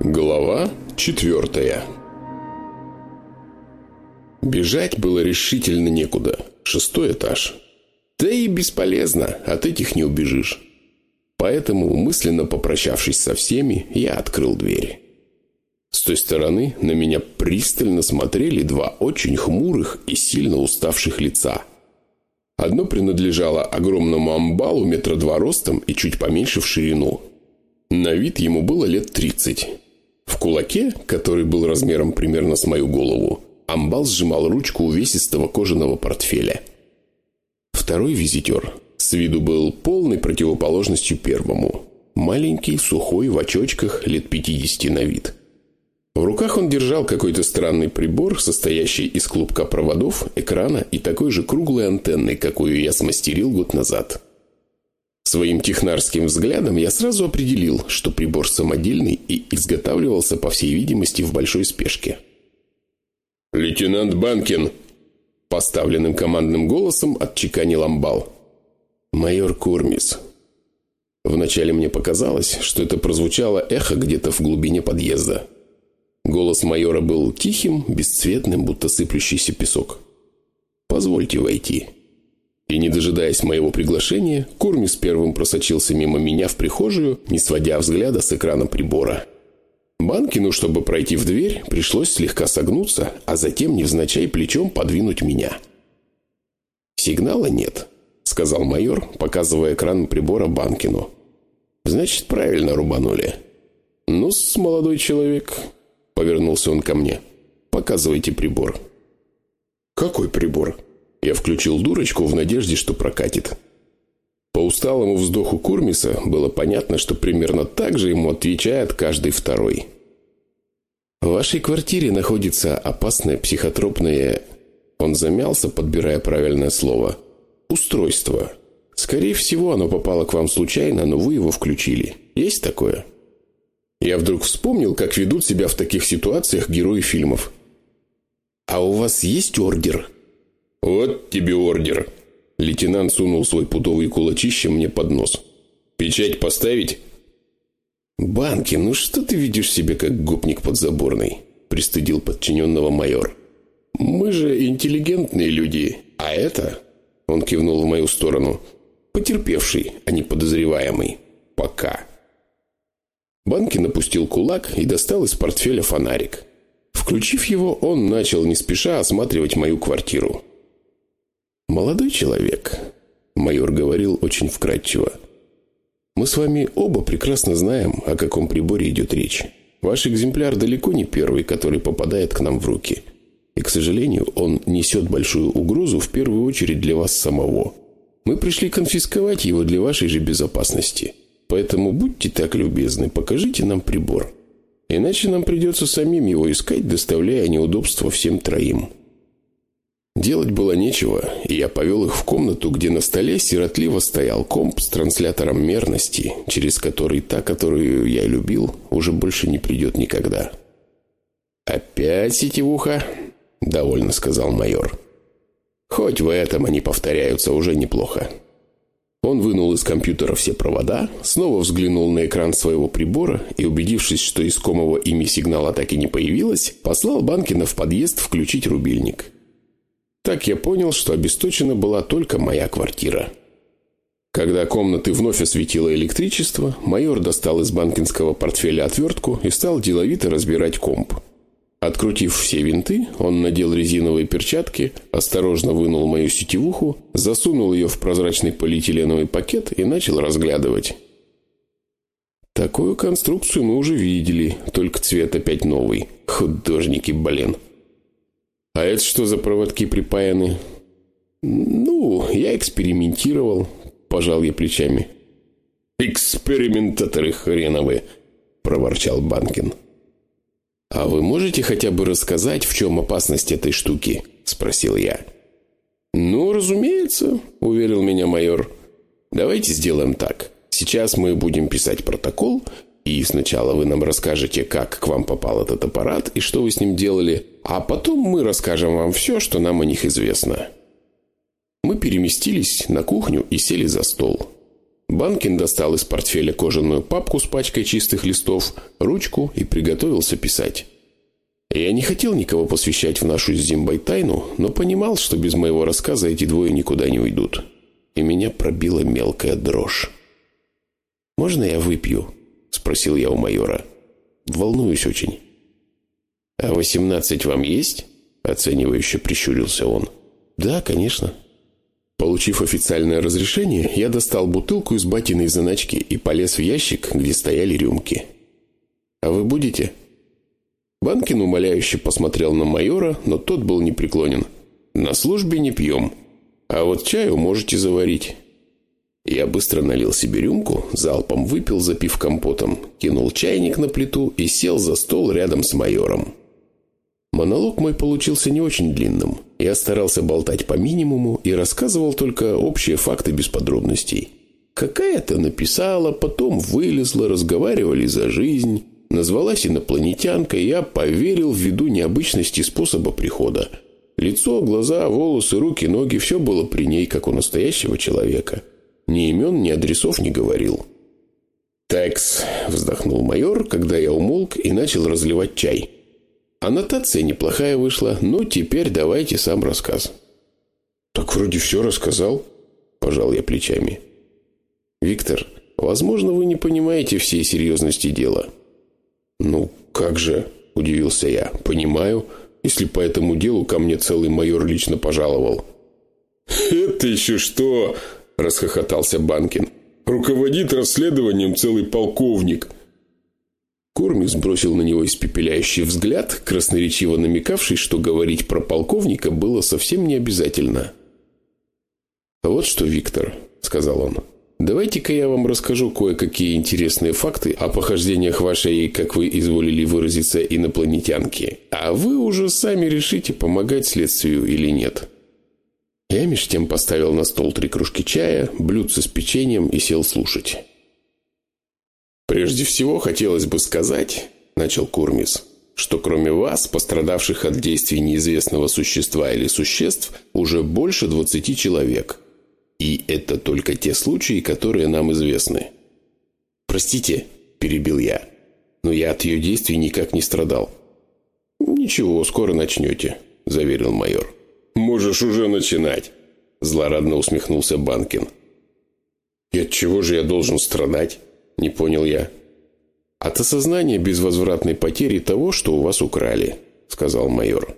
Глава четвертая Бежать было решительно некуда. Шестой этаж. Да и бесполезно, от этих не убежишь. Поэтому, мысленно попрощавшись со всеми, я открыл дверь. С той стороны на меня пристально смотрели два очень хмурых и сильно уставших лица. Одно принадлежало огромному амбалу метра два ростом и чуть поменьше в ширину. На вид ему было лет тридцать. В кулаке, который был размером примерно с мою голову, амбал сжимал ручку увесистого кожаного портфеля. Второй визитер с виду был полной противоположностью первому. Маленький, сухой, в очочках, лет пятидесяти на вид. В руках он держал какой-то странный прибор, состоящий из клубка проводов, экрана и такой же круглой антенны, какую я смастерил год назад. Своим технарским взглядом я сразу определил, что прибор самодельный и изготавливался, по всей видимости, в большой спешке. «Лейтенант Банкин!» Поставленным командным голосом отчеканил амбал. «Майор Курмис». Вначале мне показалось, что это прозвучало эхо где-то в глубине подъезда. Голос майора был тихим, бесцветным, будто сыплющийся песок. «Позвольте войти». И не дожидаясь моего приглашения, Курмис первым просочился мимо меня в прихожую, не сводя взгляда с экрана прибора. Банкину, чтобы пройти в дверь, пришлось слегка согнуться, а затем невзначай плечом подвинуть меня. «Сигнала нет», — сказал майор, показывая экран прибора Банкину. «Значит, правильно рубанули». «Ну-с, молодой человек, Повернулся он ко мне. «Показывайте прибор». «Какой прибор?» Я включил дурочку в надежде, что прокатит. По усталому вздоху Курмиса было понятно, что примерно так же ему отвечает каждый второй. «В вашей квартире находится опасное психотропное...» Он замялся, подбирая правильное слово. «Устройство. Скорее всего, оно попало к вам случайно, но вы его включили. Есть такое?» Я вдруг вспомнил, как ведут себя в таких ситуациях герои фильмов. «А у вас есть ордер?» «Вот тебе ордер». Лейтенант сунул свой пудовый кулачище мне под нос. «Печать поставить?» «Банки, ну что ты видишь себя как гопник подзаборный?» Пристыдил подчиненного майор. «Мы же интеллигентные люди, а это...» Он кивнул в мою сторону. «Потерпевший, а не подозреваемый. Пока». Банкин напустил кулак и достал из портфеля фонарик. Включив его, он начал не спеша осматривать мою квартиру. «Молодой человек», — майор говорил очень вкратчиво, «мы с вами оба прекрасно знаем, о каком приборе идет речь. Ваш экземпляр далеко не первый, который попадает к нам в руки. И, к сожалению, он несет большую угрозу в первую очередь для вас самого. Мы пришли конфисковать его для вашей же безопасности». Поэтому будьте так любезны, покажите нам прибор. Иначе нам придется самим его искать, доставляя неудобства всем троим». Делать было нечего, и я повел их в комнату, где на столе сиротливо стоял комп с транслятором мерности, через который та, которую я любил, уже больше не придет никогда. «Опять сетевуха?» – довольно сказал майор. «Хоть в этом они повторяются уже неплохо». Он вынул из компьютера все провода, снова взглянул на экран своего прибора и, убедившись, что искомого ими сигнала так и не появилось, послал Банкина в подъезд включить рубильник. Так я понял, что обесточена была только моя квартира. Когда комнаты вновь осветило электричество, майор достал из банкинского портфеля отвертку и стал деловито разбирать комп. Открутив все винты, он надел резиновые перчатки, осторожно вынул мою сетевуху, засунул ее в прозрачный полиэтиленовый пакет и начал разглядывать. Такую конструкцию мы уже видели, только цвет опять новый. Художники, блин. А это что за проводки припаяны? Ну, я экспериментировал, пожал я плечами. Экспериментаторы хреновые, проворчал Банкин. «А вы можете хотя бы рассказать, в чем опасность этой штуки?» – спросил я. «Ну, разумеется», – уверил меня майор. «Давайте сделаем так. Сейчас мы будем писать протокол, и сначала вы нам расскажете, как к вам попал этот аппарат и что вы с ним делали, а потом мы расскажем вам все, что нам о них известно». Мы переместились на кухню и сели за стол. Банкин достал из портфеля кожаную папку с пачкой чистых листов, ручку и приготовился писать. Я не хотел никого посвящать в нашу с Зимбой тайну, но понимал, что без моего рассказа эти двое никуда не уйдут. И меня пробила мелкая дрожь. «Можно я выпью?» – спросил я у майора. «Волнуюсь очень». «А восемнадцать вам есть?» – оценивающе прищурился он. «Да, конечно». Получив официальное разрешение, я достал бутылку из батиной заначки и полез в ящик, где стояли рюмки. «А вы будете?» Банкин умоляюще посмотрел на майора, но тот был непреклонен. «На службе не пьем, а вот чаю можете заварить». Я быстро налил себе рюмку, залпом выпил, запив компотом, кинул чайник на плиту и сел за стол рядом с майором. Монолог мой получился не очень длинным. Я старался болтать по минимуму и рассказывал только общие факты без подробностей. Какая-то написала, потом вылезла, разговаривали за жизнь. Назвалась инопланетянкой, я поверил ввиду необычности способа прихода. Лицо, глаза, волосы, руки, ноги – все было при ней, как у настоящего человека. Ни имен, ни адресов не говорил. «Текс», – вздохнул майор, когда я умолк и начал разливать чай – Аннотация неплохая вышла, но теперь давайте сам рассказ. Так вроде все рассказал, пожал я плечами. Виктор, возможно, вы не понимаете всей серьезности дела. Ну, как же, удивился я. Понимаю, если по этому делу ко мне целый майор лично пожаловал. Это еще что? расхохотался Банкин. Руководит расследованием целый полковник. Кормис бросил на него испепеляющий взгляд, красноречиво намекавший, что говорить про полковника было совсем не обязательно. «Вот что, Виктор», — сказал он, — «давайте-ка я вам расскажу кое-какие интересные факты о похождениях вашей, как вы изволили выразиться, инопланетянки, а вы уже сами решите, помогать следствию или нет». Я меж тем поставил на стол три кружки чая, блюдце с печеньем и сел слушать. «Прежде всего, хотелось бы сказать, — начал Курмис, — что кроме вас, пострадавших от действий неизвестного существа или существ, уже больше двадцати человек. И это только те случаи, которые нам известны». «Простите», — перебил я, — «но я от ее действий никак не страдал». «Ничего, скоро начнете», — заверил майор. «Можешь уже начинать», — злорадно усмехнулся Банкин. «И от чего же я должен страдать?» Не понял я. От осознания безвозвратной потери того, что у вас украли, сказал майор.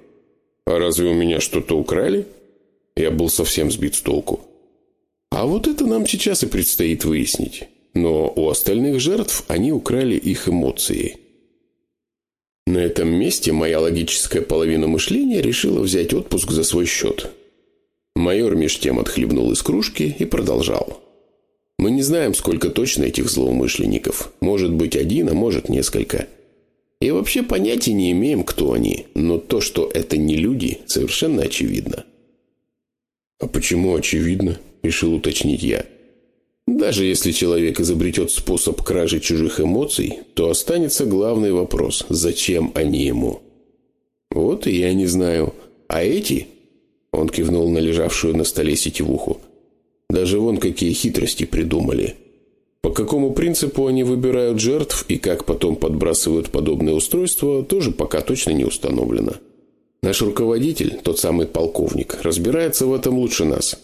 А разве у меня что-то украли? Я был совсем сбит с толку. А вот это нам сейчас и предстоит выяснить. Но у остальных жертв они украли их эмоции. На этом месте моя логическая половина мышления решила взять отпуск за свой счет. Майор меж тем отхлебнул из кружки и продолжал. Мы не знаем, сколько точно этих злоумышленников. Может быть один, а может несколько. И вообще понятия не имеем, кто они. Но то, что это не люди, совершенно очевидно. «А почему очевидно?» – решил уточнить я. Даже если человек изобретет способ кражи чужих эмоций, то останется главный вопрос – зачем они ему? Вот и я не знаю. А эти? Он кивнул на лежавшую на столе сетевуху. Даже вон какие хитрости придумали. По какому принципу они выбирают жертв и как потом подбрасывают подобные устройства, тоже пока точно не установлено. Наш руководитель, тот самый полковник, разбирается в этом лучше нас.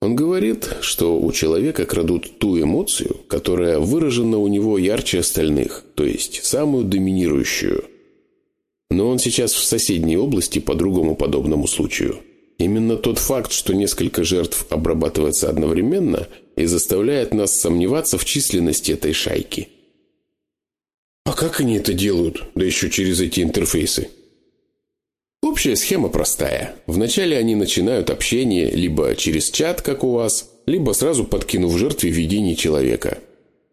Он говорит, что у человека крадут ту эмоцию, которая выражена у него ярче остальных, то есть самую доминирующую. Но он сейчас в соседней области по другому подобному случаю. Именно тот факт, что несколько жертв обрабатывается одновременно, и заставляет нас сомневаться в численности этой шайки. А как они это делают, да еще через эти интерфейсы? Общая схема простая. Вначале они начинают общение либо через чат, как у вас, либо сразу подкинув жертве видение человека.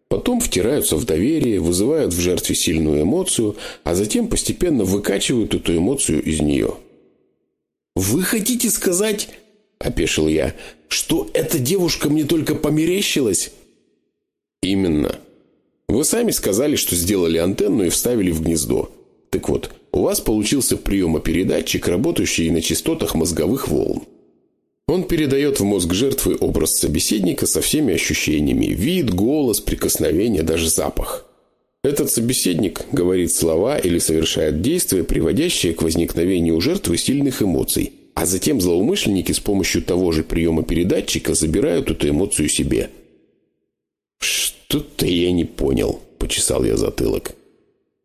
Потом втираются в доверие, вызывают в жертве сильную эмоцию, а затем постепенно выкачивают эту эмоцию из нее. «Вы хотите сказать, — опешил я, — что эта девушка мне только померещилась?» «Именно. Вы сами сказали, что сделали антенну и вставили в гнездо. Так вот, у вас получился приемопередатчик, работающий на частотах мозговых волн. Он передает в мозг жертвы образ собеседника со всеми ощущениями – вид, голос, прикосновение, даже запах. Этот собеседник говорит слова или совершает действия, приводящие к возникновению у жертвы сильных эмоций, а затем злоумышленники с помощью того же приема передатчика забирают эту эмоцию себе. «Что-то я не понял», – почесал я затылок.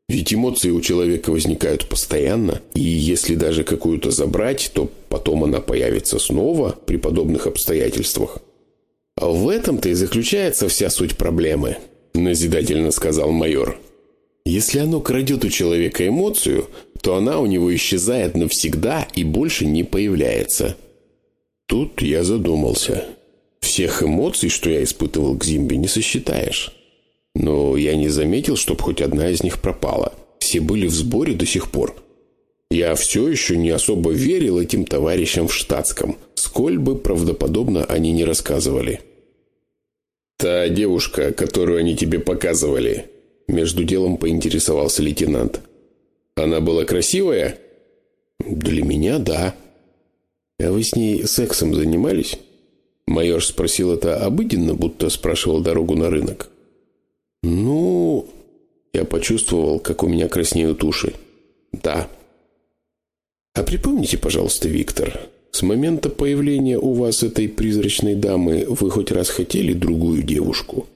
Ведь эмоции у человека возникают постоянно, и если даже какую-то забрать, то потом она появится снова при подобных обстоятельствах. А в этом-то и заключается вся суть проблемы, назидательно сказал майор. Если оно крадет у человека эмоцию, то она у него исчезает навсегда и больше не появляется. Тут я задумался. Всех эмоций, что я испытывал к Зимбе, не сосчитаешь. Но я не заметил, чтобы хоть одна из них пропала. Все были в сборе до сих пор. Я все еще не особо верил этим товарищам в штатском, сколь бы правдоподобно они не рассказывали. «Та девушка, которую они тебе показывали», — между делом поинтересовался лейтенант. «Она была красивая?» «Для меня, да». «А вы с ней сексом занимались?» Майор спросил это обыденно, будто спрашивал дорогу на рынок. «Ну...» Я почувствовал, как у меня краснеют уши. «Да». «А припомните, пожалуйста, Виктор, с момента появления у вас этой призрачной дамы вы хоть раз хотели другую девушку?»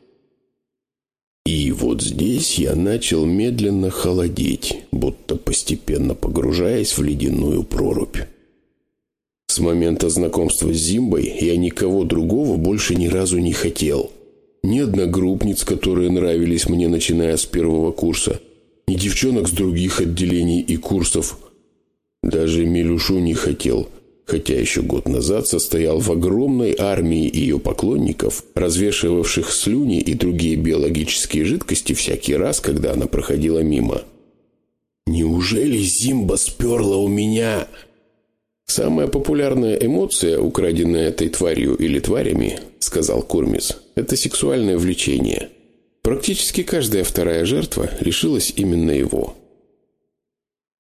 И вот здесь я начал медленно холодеть, будто постепенно погружаясь в ледяную прорубь. С момента знакомства с Зимбой я никого другого больше ни разу не хотел – ни одногруппниц, которые нравились мне, начиная с первого курса, ни девчонок с других отделений и курсов. Даже Милюшу не хотел, хотя еще год назад состоял в огромной армии ее поклонников, развешивавших слюни и другие биологические жидкости всякий раз, когда она проходила мимо. «Неужели Зимба сперла у меня?» «Самая популярная эмоция, украденная этой тварью или тварями, — сказал Курмис, — это сексуальное влечение. Практически каждая вторая жертва лишилась именно его».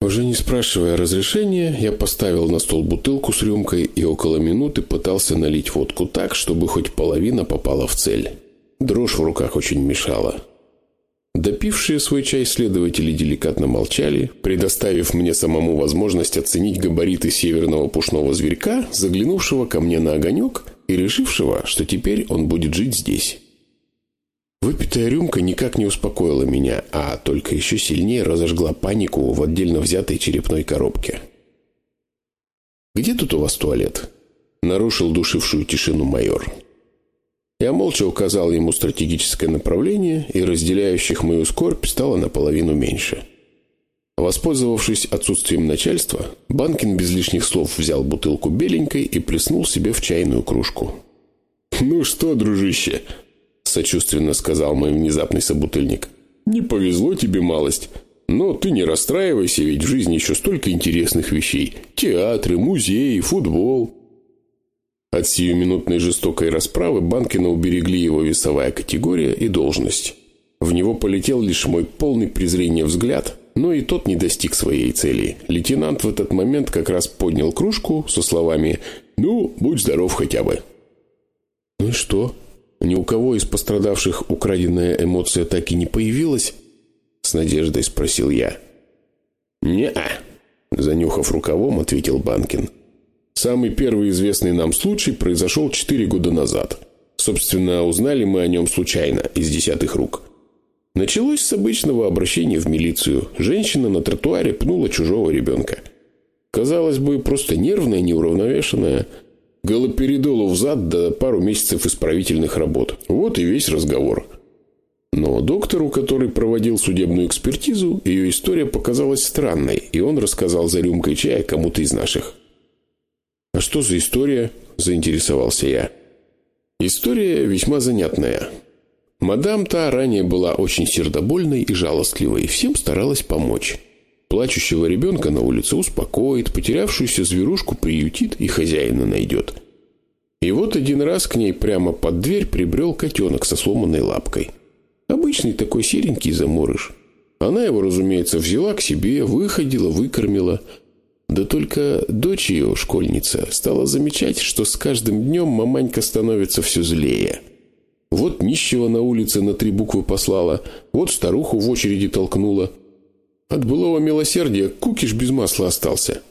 Уже не спрашивая разрешения, я поставил на стол бутылку с рюмкой и около минуты пытался налить водку так, чтобы хоть половина попала в цель. Дрожь в руках очень мешала. Допившие свой чай следователи деликатно молчали, предоставив мне самому возможность оценить габариты северного пушного зверька, заглянувшего ко мне на огонек и решившего, что теперь он будет жить здесь. Выпитая рюмка никак не успокоила меня, а только еще сильнее разожгла панику в отдельно взятой черепной коробке. «Где тут у вас туалет?» – нарушил душившую тишину майор. Я молча указал ему стратегическое направление, и разделяющих мою скорбь стало наполовину меньше. Воспользовавшись отсутствием начальства, Банкин без лишних слов взял бутылку беленькой и плеснул себе в чайную кружку. «Ну что, дружище?» – сочувственно сказал мой внезапный собутыльник. «Не повезло тебе малость. Но ты не расстраивайся, ведь в жизни еще столько интересных вещей. Театры, музеи, футбол». От сиюминутной жестокой расправы Банкина уберегли его весовая категория и должность. В него полетел лишь мой полный презрения взгляд, но и тот не достиг своей цели. Лейтенант в этот момент как раз поднял кружку со словами «Ну, будь здоров хотя бы». «Ну и что? Ни у кого из пострадавших украденная эмоция так и не появилась?» С надеждой спросил я. «Не-а», занюхав рукавом, ответил Банкин. Самый первый известный нам случай произошел четыре года назад. Собственно, узнали мы о нем случайно, из десятых рук. Началось с обычного обращения в милицию. Женщина на тротуаре пнула чужого ребенка. Казалось бы, просто нервная, неуравновешенная. Галоперидолу в зад до пару месяцев исправительных работ. Вот и весь разговор. Но доктору, который проводил судебную экспертизу, ее история показалась странной, и он рассказал за рюмкой чая кому-то из наших. «А что за история?» – заинтересовался я. История весьма занятная. Мадам та ранее была очень сердобольной и жалостливой, всем старалась помочь. Плачущего ребенка на улице успокоит, потерявшуюся зверушку приютит и хозяина найдет. И вот один раз к ней прямо под дверь прибрел котенок со сломанной лапкой. Обычный такой серенький заморыш. Она его, разумеется, взяла к себе, выходила, выкормила – Да только дочь ее, школьница, стала замечать, что с каждым днем маманька становится все злее. Вот нищего на улице на три буквы послала, вот старуху в очереди толкнула. От былого милосердия кукиш без масла остался.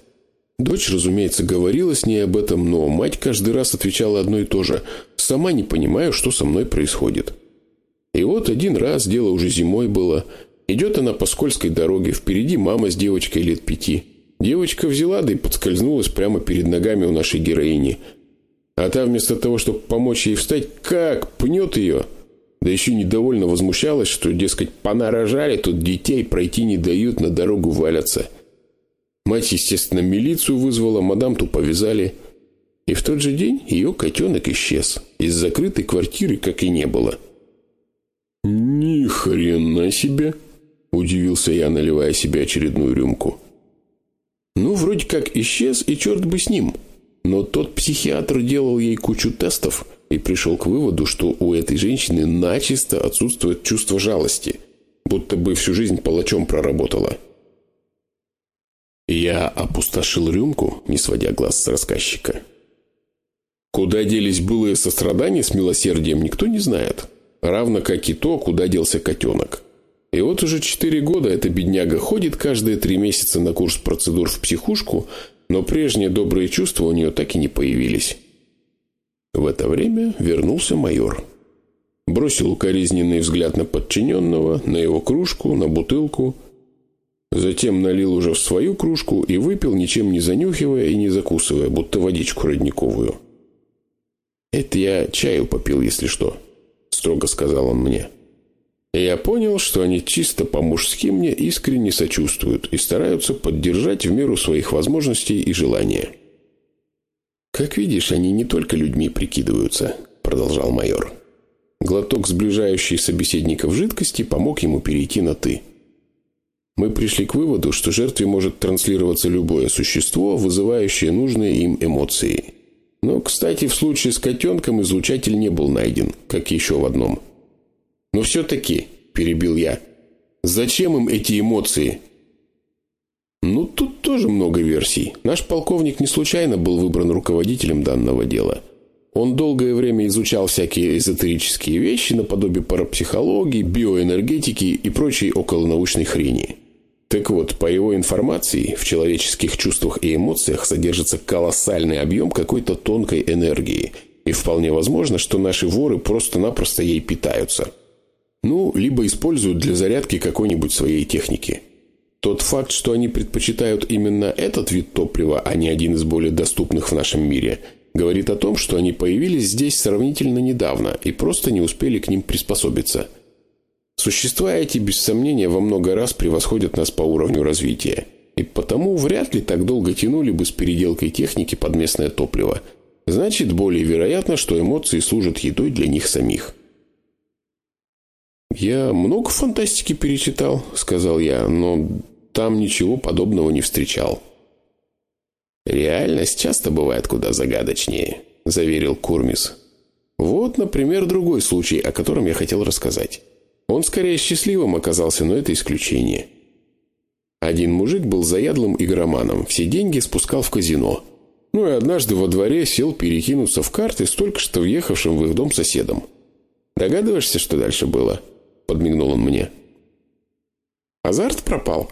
Дочь, разумеется, говорила с ней об этом, но мать каждый раз отвечала одно и то же. «Сама не понимаю, что со мной происходит». И вот один раз, дело уже зимой было, идет она по скользкой дороге, впереди мама с девочкой лет пяти. Девочка взяла, да и подскользнулась прямо перед ногами у нашей героини. А та вместо того, чтобы помочь ей встать, как пнет ее. Да еще недовольно возмущалась, что, дескать, понарожали тут детей, пройти не дают, на дорогу валятся. Мать, естественно, милицию вызвала, мадам ту повязали. И в тот же день ее котенок исчез. Из закрытой квартиры как и не было. «Ни хрена себе!» – удивился я, наливая себе очередную рюмку. Ну, вроде как исчез, и черт бы с ним. Но тот психиатр делал ей кучу тестов и пришел к выводу, что у этой женщины начисто отсутствует чувство жалости, будто бы всю жизнь палачом проработала. Я опустошил рюмку, не сводя глаз с рассказчика. Куда делись былые сострадания с милосердием, никто не знает. Равно как и то, куда делся котенок. И вот уже четыре года эта бедняга ходит каждые три месяца на курс процедур в психушку, но прежние добрые чувства у нее так и не появились. В это время вернулся майор. Бросил укоризненный взгляд на подчиненного, на его кружку, на бутылку – Затем налил уже в свою кружку и выпил, ничем не занюхивая и не закусывая, будто водичку родниковую. «Это я чаю попил, если что», — строго сказал он мне. И я понял, что они чисто по-мужски мне искренне сочувствуют и стараются поддержать в меру своих возможностей и желания. «Как видишь, они не только людьми прикидываются», — продолжал майор. Глоток сближающей собеседников жидкости помог ему перейти на «ты». Мы пришли к выводу, что жертве может транслироваться любое существо, вызывающее нужные им эмоции. Но, кстати, в случае с котенком излучатель не был найден, как еще в одном. «Но все-таки», – перебил я, – «зачем им эти эмоции?» Ну, тут тоже много версий. Наш полковник не случайно был выбран руководителем данного дела. Он долгое время изучал всякие эзотерические вещи наподобие парапсихологии, биоэнергетики и прочей околонаучной хрени. Так вот, по его информации, в человеческих чувствах и эмоциях содержится колоссальный объем какой-то тонкой энергии. И вполне возможно, что наши воры просто-напросто ей питаются. Ну, либо используют для зарядки какой-нибудь своей техники. Тот факт, что они предпочитают именно этот вид топлива, а не один из более доступных в нашем мире, говорит о том, что они появились здесь сравнительно недавно и просто не успели к ним приспособиться – Существа эти, без сомнения, во много раз превосходят нас по уровню развития. И потому вряд ли так долго тянули бы с переделкой техники под местное топливо. Значит, более вероятно, что эмоции служат едой для них самих. «Я много фантастики перечитал», — сказал я, — «но там ничего подобного не встречал». «Реальность часто бывает куда загадочнее», — заверил Курмис. «Вот, например, другой случай, о котором я хотел рассказать». Он скорее счастливым оказался, но это исключение. Один мужик был заядлым игроманом, все деньги спускал в казино. Ну и однажды во дворе сел перекинуться в карты с только что въехавшим в их дом соседом. «Догадываешься, что дальше было?» – подмигнул он мне. «Азарт пропал?»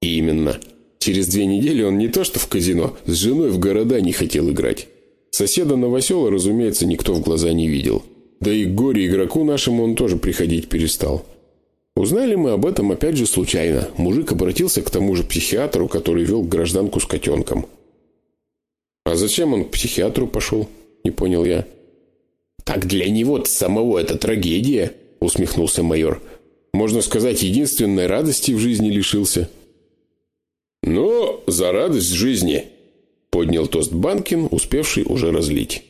«Именно. Через две недели он не то что в казино, с женой в города не хотел играть. Соседа Новосела, разумеется, никто в глаза не видел». Да и горе игроку нашему он тоже приходить перестал. Узнали мы об этом опять же случайно. Мужик обратился к тому же психиатру, который вел гражданку с котенком. «А зачем он к психиатру пошел?» – не понял я. «Так для него самого это трагедия», – усмехнулся майор. «Можно сказать, единственной радости в жизни лишился». «Ну, за радость жизни», – поднял тост Банкин, успевший уже разлить.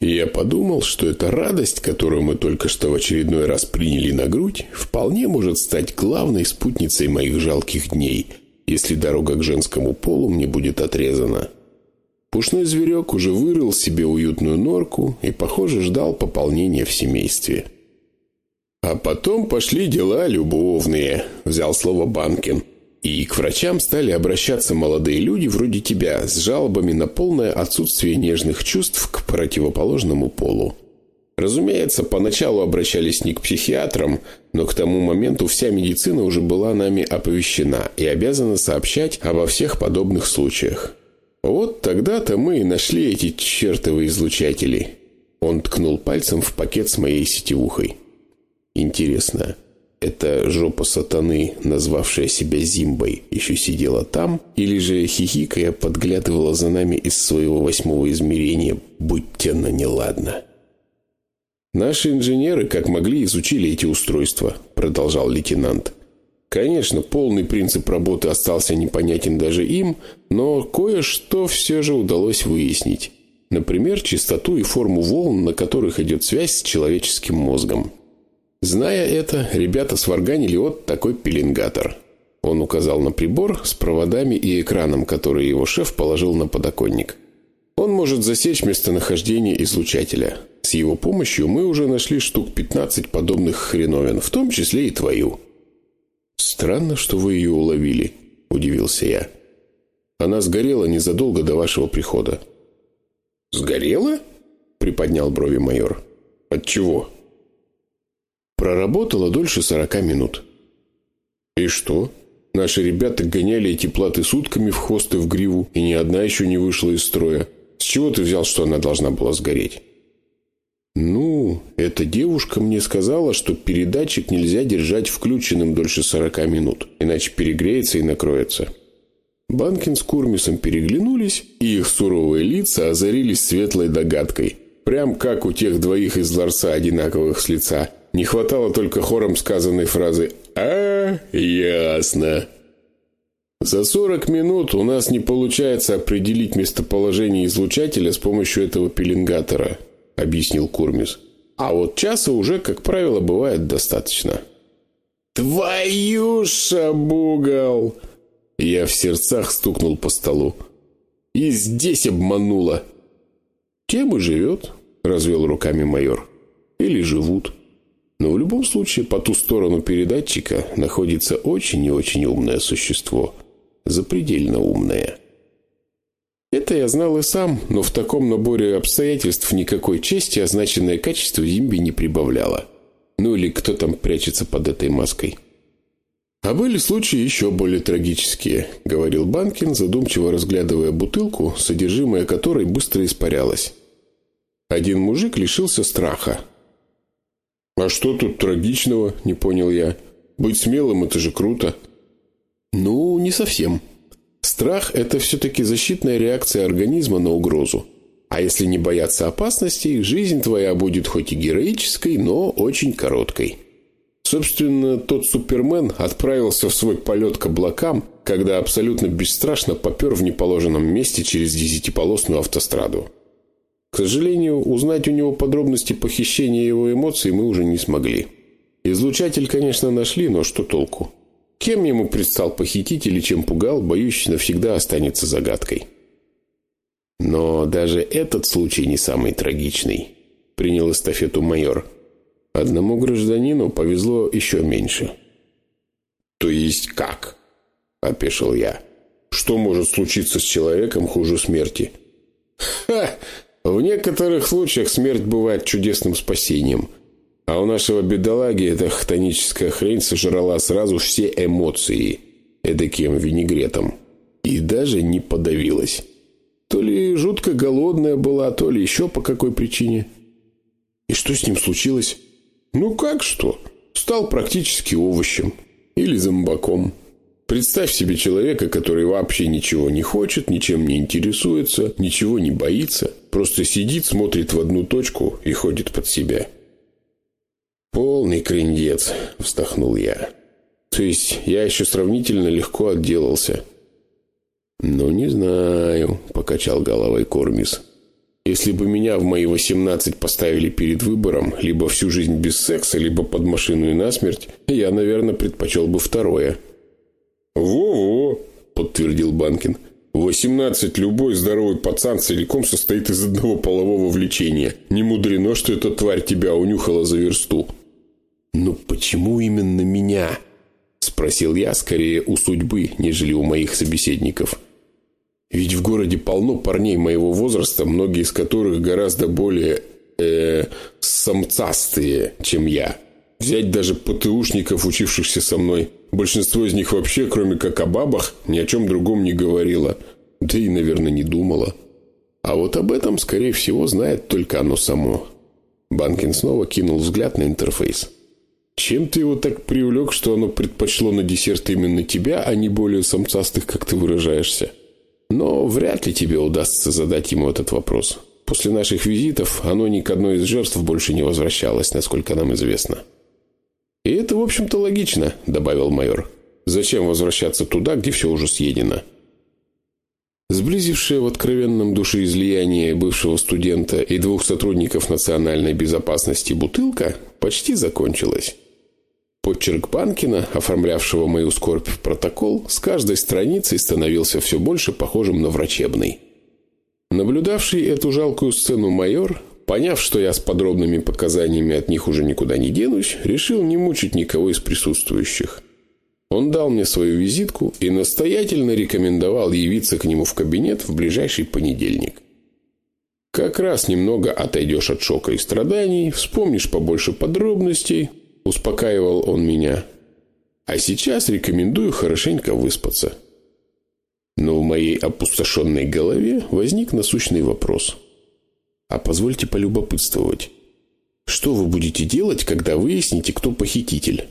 И я подумал, что эта радость, которую мы только что в очередной раз приняли на грудь, вполне может стать главной спутницей моих жалких дней, если дорога к женскому полу мне будет отрезана. Пушной зверек уже вырыл себе уютную норку и, похоже, ждал пополнения в семействе. «А потом пошли дела любовные», — взял слово Банкин. И к врачам стали обращаться молодые люди вроде тебя с жалобами на полное отсутствие нежных чувств к противоположному полу. Разумеется, поначалу обращались не к психиатрам, но к тому моменту вся медицина уже была нами оповещена и обязана сообщать обо всех подобных случаях. Вот тогда-то мы и нашли эти чертовы излучатели. Он ткнул пальцем в пакет с моей сетевухой. Интересно, эта жопа сатаны, назвавшая себя Зимбой, еще сидела там? Или же хихикая подглядывала за нами из своего восьмого измерения, будь на неладно? «Наши инженеры, как могли, изучили эти устройства», — продолжал лейтенант. Конечно, полный принцип работы остался непонятен даже им, но кое-что все же удалось выяснить. Например, частоту и форму волн, на которых идет связь с человеческим мозгом. Зная это, ребята сварганили вот такой пеленгатор. Он указал на прибор с проводами и экраном, который его шеф положил на подоконник. Он может засечь местонахождение излучателя. С его помощью мы уже нашли штук 15 подобных хреновин, в том числе и твою. «Странно, что вы ее уловили», – удивился я. «Она сгорела незадолго до вашего прихода». «Сгорела?» – приподнял брови майор. «От чего?» «Проработала дольше сорока минут». «И что?» Наши ребята гоняли эти платы сутками в хвост и в гриву, и ни одна еще не вышла из строя. С чего ты взял, что она должна была сгореть? Ну, эта девушка мне сказала, что передатчик нельзя держать включенным дольше 40 минут, иначе перегреется и накроется. Банкин с Курмисом переглянулись, и их суровые лица озарились светлой догадкой. Прям как у тех двоих из Ларса одинаковых с лица. Не хватало только хором сказанной фразы «А, ясно». За 40 минут у нас не получается определить местоположение излучателя с помощью этого пеленгатора –— объяснил Курмис. «А вот часа уже, как правило, бывает достаточно». «Твою шабугал!» Я в сердцах стукнул по столу. «И здесь обманула!» «Тем и живет», — развел руками майор. «Или живут». Но в любом случае по ту сторону передатчика находится очень и очень умное существо. Запредельно умное. Это я знал и сам, но в таком наборе обстоятельств никакой чести означенное качество Зимби не прибавляло. Ну или кто там прячется под этой маской. «А были случаи еще более трагические», — говорил Банкин, задумчиво разглядывая бутылку, содержимое которой быстро испарялось. Один мужик лишился страха. «А что тут трагичного?» — не понял я. «Быть смелым — это же круто». «Ну, не совсем», Страх – это все-таки защитная реакция организма на угрозу. А если не бояться опасностей, жизнь твоя будет хоть и героической, но очень короткой. Собственно, тот Супермен отправился в свой полет к облакам, когда абсолютно бесстрашно попер в неположенном месте через десятиполосную автостраду. К сожалению, узнать у него подробности похищения его эмоций мы уже не смогли. Излучатель, конечно, нашли, но что толку? Кем ему предстал похититель и чем пугал, боюсь, навсегда останется загадкой. Но даже этот случай не самый трагичный, принял эстафету майор. Одному гражданину повезло еще меньше. То есть как? опешил я. Что может случиться с человеком хуже смерти? Ха! В некоторых случаях смерть бывает чудесным спасением – а у нашего бедолаги эта хтоническая хрень сожрала сразу все эмоции эдаким винегретом. И даже не подавилась. То ли жутко голодная была, то ли еще по какой причине. И что с ним случилось? Ну как что? Стал практически овощем. Или зомбаком. Представь себе человека, который вообще ничего не хочет, ничем не интересуется, ничего не боится. Просто сидит, смотрит в одну точку и ходит под себя. «Полный крендец», — вздохнул я. «То есть я еще сравнительно легко отделался». «Ну, не знаю», — покачал головой Кормис. «Если бы меня в мои восемнадцать поставили перед выбором, либо всю жизнь без секса, либо под машину и насмерть, я, наверное, предпочел бы второе». «Во-во», — подтвердил Банкин. «Восемнадцать любой здоровый пацан целиком состоит из одного полового влечения. Не мудрено, что эта тварь тебя унюхала за версту». «Ну почему именно меня?» Спросил я скорее у судьбы, нежели у моих собеседников. Ведь в городе полно парней моего возраста, многие из которых гораздо более э, самцастые, чем я. Взять даже ПТУшников, учившихся со мной. Большинство из них вообще, кроме как о бабах, ни о чем другом не говорило. Да и, наверное, не думала. А вот об этом, скорее всего, знает только оно само. Банкин снова кинул взгляд на интерфейс. «Чем ты его так привлек, что оно предпочло на десерт именно тебя, а не более самцастых, как ты выражаешься? Но вряд ли тебе удастся задать ему этот вопрос. После наших визитов оно ни к одной из жертв больше не возвращалось, насколько нам известно». «И это, в общем-то, логично», — добавил майор. «Зачем возвращаться туда, где все уже съедено?» Сблизившее в откровенном душеизлиянии бывшего студента и двух сотрудников национальной безопасности бутылка почти закончилась. Подчерк Банкина, оформлявшего мою скорбь в протокол, с каждой страницей становился все больше похожим на врачебный. Наблюдавший эту жалкую сцену майор, поняв, что я с подробными показаниями от них уже никуда не денусь, решил не мучить никого из присутствующих – он дал мне свою визитку и настоятельно рекомендовал явиться к нему в кабинет в ближайший понедельник. Как раз немного отойдешь от шока и страданий, вспомнишь побольше подробностей, успокаивал он меня. А сейчас рекомендую хорошенько выспаться. Но в моей опустошенной голове возник насущный вопрос. А позвольте полюбопытствовать. Что вы будете делать, когда выясните, кто похититель?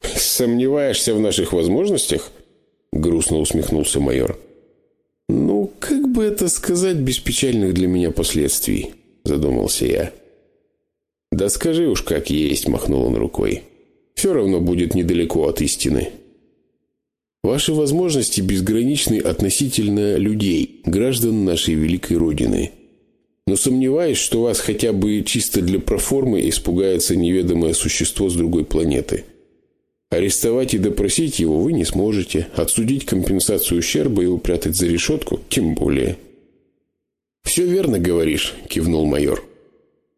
«Сомневаешься в наших возможностях?» Грустно усмехнулся майор. «Ну, как бы это сказать без печальных для меня последствий?» Задумался я. «Да скажи уж как есть», — махнул он рукой. «Все равно будет недалеко от истины». Ваши возможности безграничны относительно людей, граждан нашей великой Родины. Но сомневаюсь, что вас хотя бы чисто для проформы испугается неведомое существо с другой планеты. Арестовать и допросить его вы не сможете, отсудить компенсацию ущерба и упрятать за решетку тем более. «Все верно говоришь», – кивнул майор.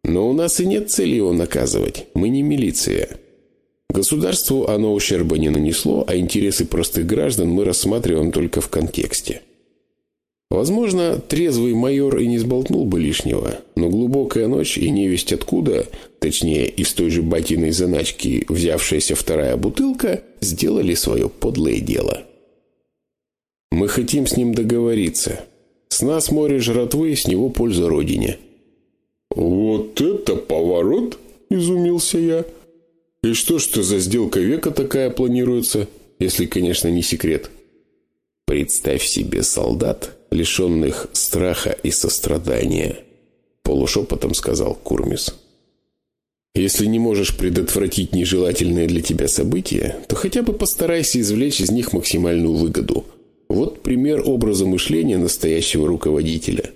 «Но у нас и нет цели его наказывать. Мы не милиция. Государству оно ущерба не нанесло, а интересы простых граждан мы рассматриваем только в контексте. Возможно, трезвый майор и не сболтнул бы лишнего, но глубокая ночь и невесть откуда, точнее, из той же батиной заначки взявшаяся вторая бутылка, сделали свое подлое дело. Мы хотим с ним договориться. С нас море жратвы, с него польза родине. «Вот это поворот!» – изумился я. «И что ж это за сделка века такая планируется, если, конечно, не секрет?» «Представь себе солдат, лишенных страха и сострадания», — полушепотом сказал Курмис. «Если не можешь предотвратить нежелательные для тебя события, то хотя бы постарайся извлечь из них максимальную выгоду. Вот пример образа мышления настоящего руководителя».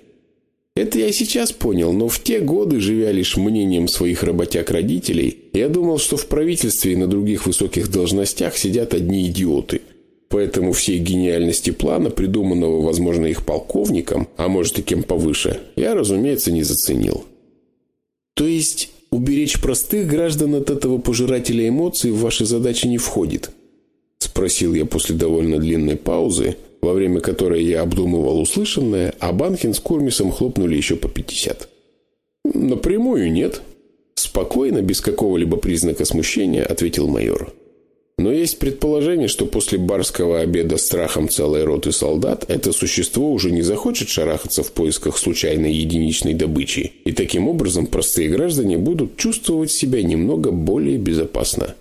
Это я сейчас понял, но в те годы, живя лишь мнением своих работяг-родителей, я думал, что в правительстве и на других высоких должностях сидят одни идиоты – Поэтому всей гениальности плана, придуманного, возможно, их полковником, а может и кем повыше, я, разумеется, не заценил. То есть уберечь простых граждан от этого пожирателя эмоций в ваши задачи не входит? Спросил я после довольно длинной паузы, во время которой я обдумывал услышанное, а Банхин с Курмисом хлопнули еще по 50. «Напрямую нет». Спокойно, без какого-либо признака смущения, ответил майор. Но есть предположение, что после барского обеда страхом целой роты солдат это существо уже не захочет шарахаться в поисках случайной единичной добычи, и таким образом простые граждане будут чувствовать себя немного более безопасно.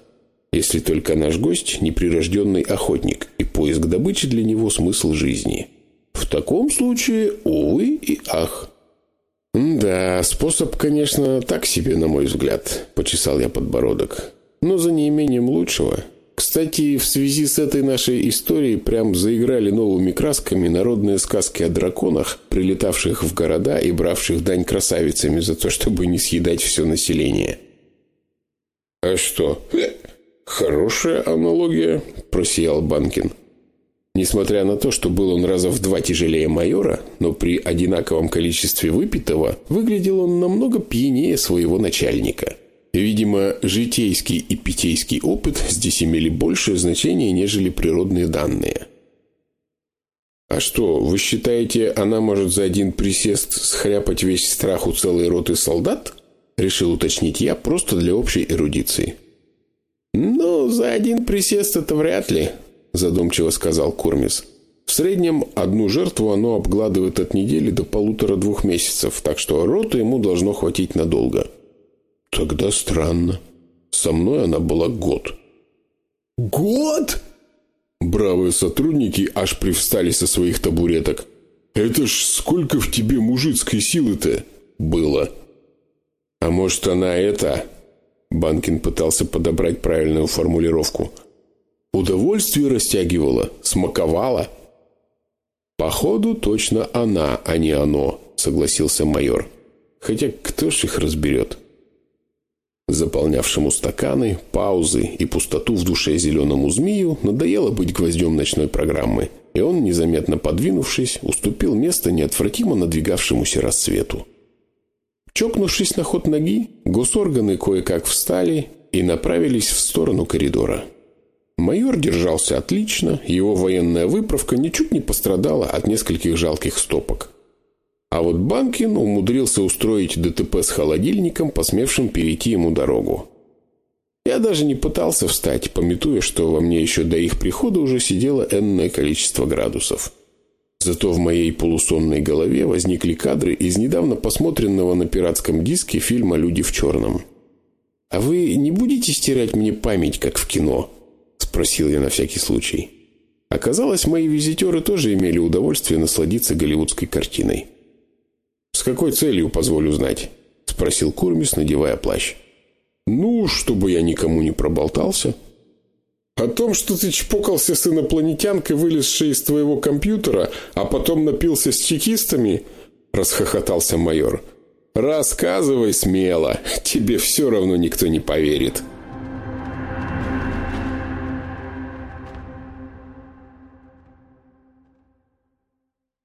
Если только наш гость – неприрожденный охотник, и поиск добычи для него – смысл жизни. В таком случае, увы и ах. «Да, способ, конечно, так себе, на мой взгляд», – почесал я подбородок. «Но за неимением лучшего кстати, в связи с этой нашей историей прям заиграли новыми красками народные сказки о драконах, прилетавших в города и бравших дань красавицами за то, чтобы не съедать все население. «А что? Хорошая аналогия», – просиял Банкин. Несмотря на то, что был он раза в два тяжелее майора, но при одинаковом количестве выпитого, выглядел он намного пьянее своего начальника – Видимо, житейский и питейский опыт здесь имели большее значение, нежели природные данные. «А что, вы считаете, она может за один присест схряпать весь страх у целой роты солдат?» Решил уточнить я, просто для общей эрудиции. «Ну, за один присест это вряд ли», задумчиво сказал Курмис. В среднем одну жертву оно обгладывает от недели до полутора-двух месяцев, так что роту ему должно хватить надолго. Тогда странно. Со мной она была год. Год? Бравые сотрудники аж привстали со своих табуреток. Это ж сколько в тебе мужицкой силы-то было? А может, она это... Банкин пытался подобрать правильную формулировку. Удовольствие растягивала, смаковала. Походу, точно она, а не оно, согласился майор. Хотя кто ж их разберет? Заполнявшему стаканы, паузы и пустоту в душе зеленому змею надоело быть гвоздем ночной программы, и он, незаметно подвинувшись, уступил место неотвратимо надвигавшемуся рассвету. Чокнувшись на ход ноги, госорганы кое-как встали и направились в сторону коридора. Майор держался отлично, его военная выправка ничуть не пострадала от нескольких жалких стопок. А вот Банкин умудрился устроить ДТП с холодильником, посмевшим перейти ему дорогу. Я даже не пытался встать, пометуя, что во мне еще до их прихода уже сидело энное количество градусов. Зато в моей полусонной голове возникли кадры из недавно посмотренного на пиратском диске фильма «Люди в черном». «А вы не будете стирать мне память, как в кино?» – спросил я на всякий случай. Оказалось, мои визитеры тоже имели удовольствие насладиться голливудской картиной. «С какой целью, позволю знать?» – спросил Курмис, надевая плащ. «Ну, чтобы я никому не проболтался». «О том, что ты чпокался с инопланетянкой, вылезшей из твоего компьютера, а потом напился с чекистами?» – расхохотался майор. «Рассказывай смело, тебе все равно никто не поверит».